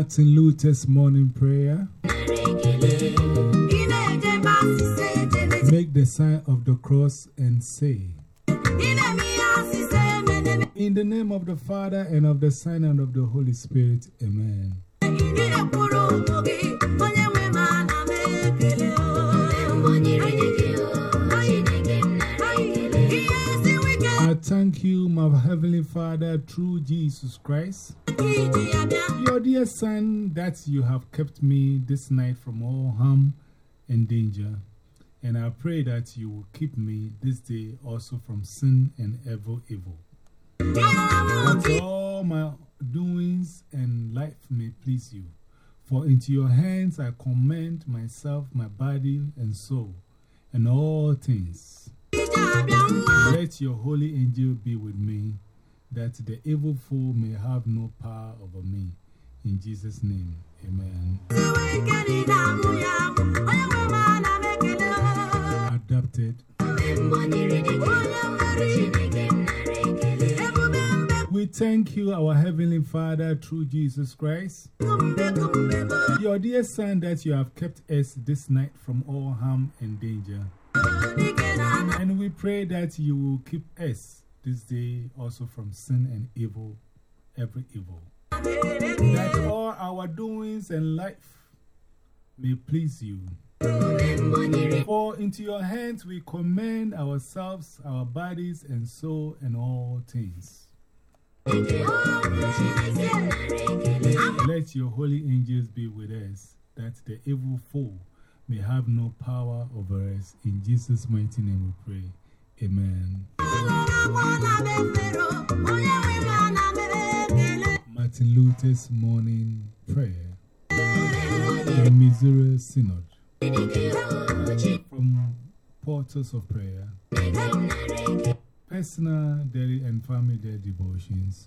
Martin Luther's morning prayer. Make the sign of the cross and say, In the name of the Father, and of the Son, and of the Holy Spirit, Amen. Thank you, my Heavenly Father, through Jesus Christ, your dear Son, that you have kept me this night from all harm and danger. And I pray that you will keep me this day also from sin and evil evil. That all my doings and life may please you. For into your hands I commend myself, my body and soul, and all things. Let your holy angel be with me, that the evil foe may have no power over me. In Jesus' name, amen. Adopted. We thank you, our Heavenly Father, through Jesus Christ, your dear Son, that you have kept us this night from all harm and danger. Pray that you will keep us this day also from sin and evil, every evil. That all our doings and life may please you. For into your hands we commend ourselves, our bodies and soul, and all things. Let your holy angels be with us, that the evil foe may have no power over us. In Jesus' mighty name we pray. Amen. Martin Luther's morning prayer. The Missouri Synod. From Portals of Prayer. Personal, daily, and family day devotions.